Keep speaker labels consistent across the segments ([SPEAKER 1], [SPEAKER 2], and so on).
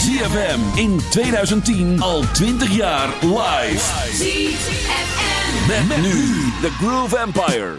[SPEAKER 1] ZFM in 2010 al 20 jaar live. ZFM. Met, nu de Groove Empire.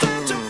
[SPEAKER 2] start to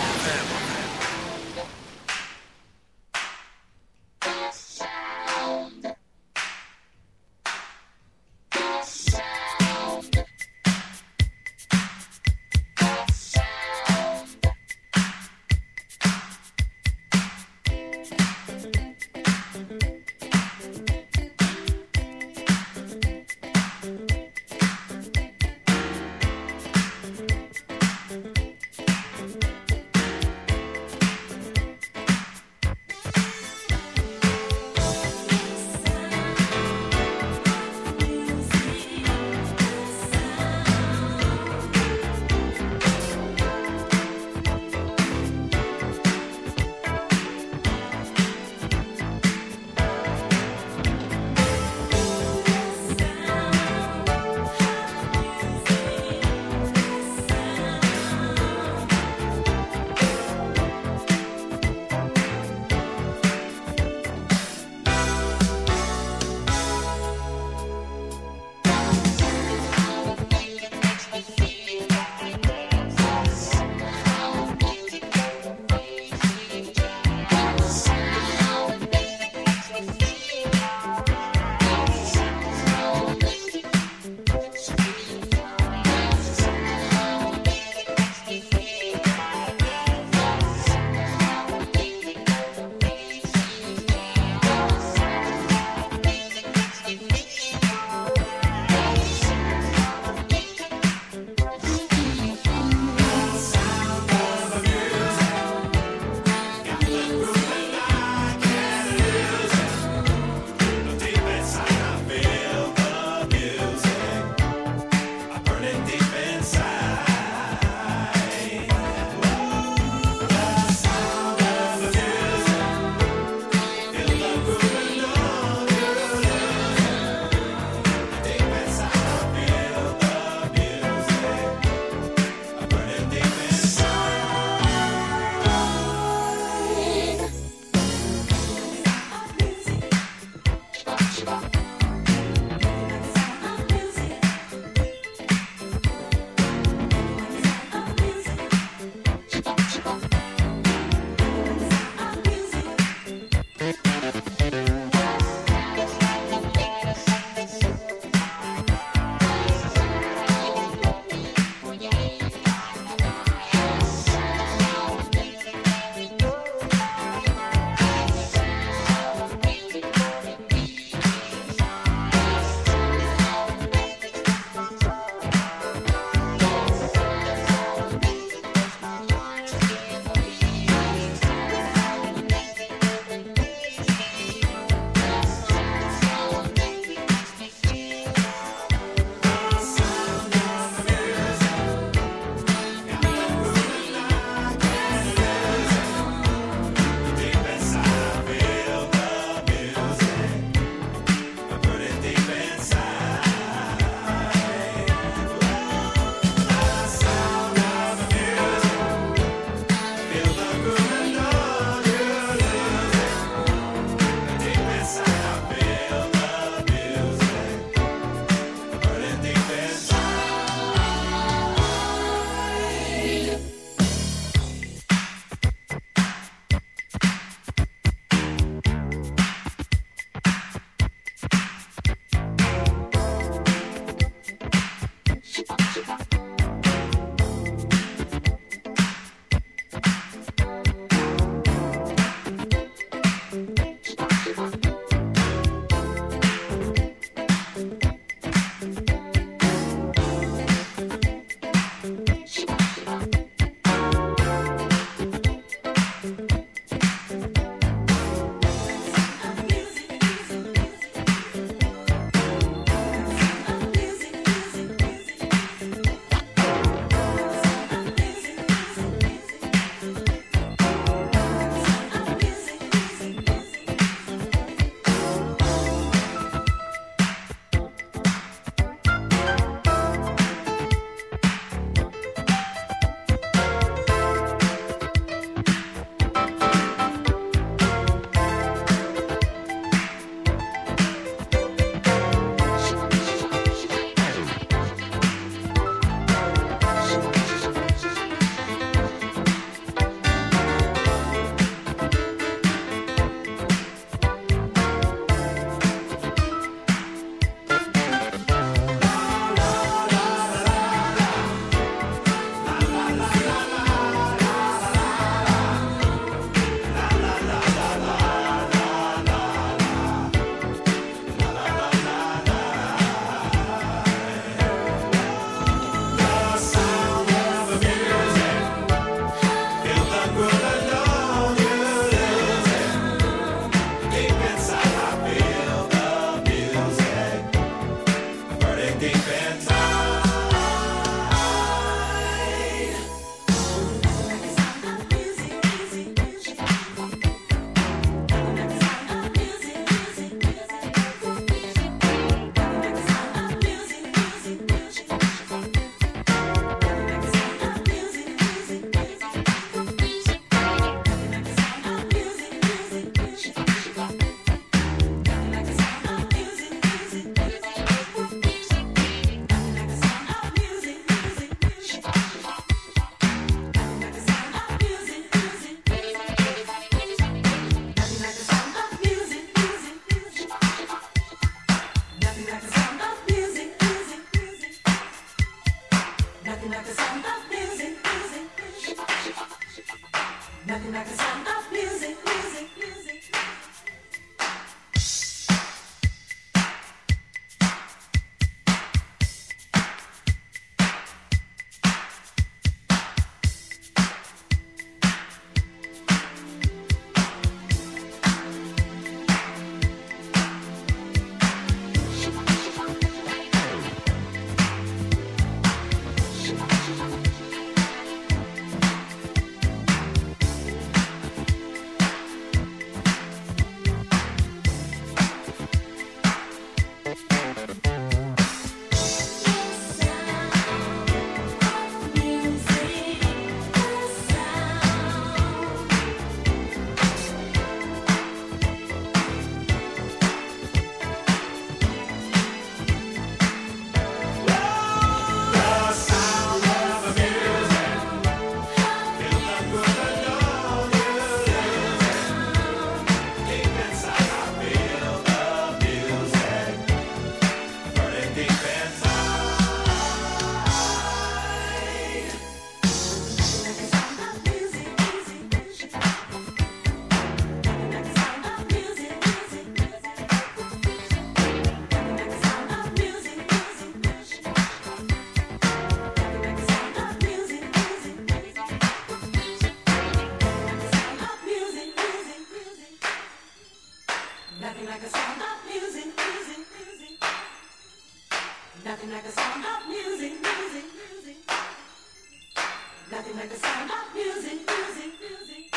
[SPEAKER 2] Nothing like the sound of music, music, music.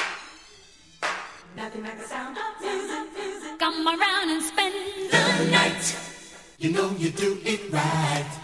[SPEAKER 2] Come around and spend the night. You know you do it right.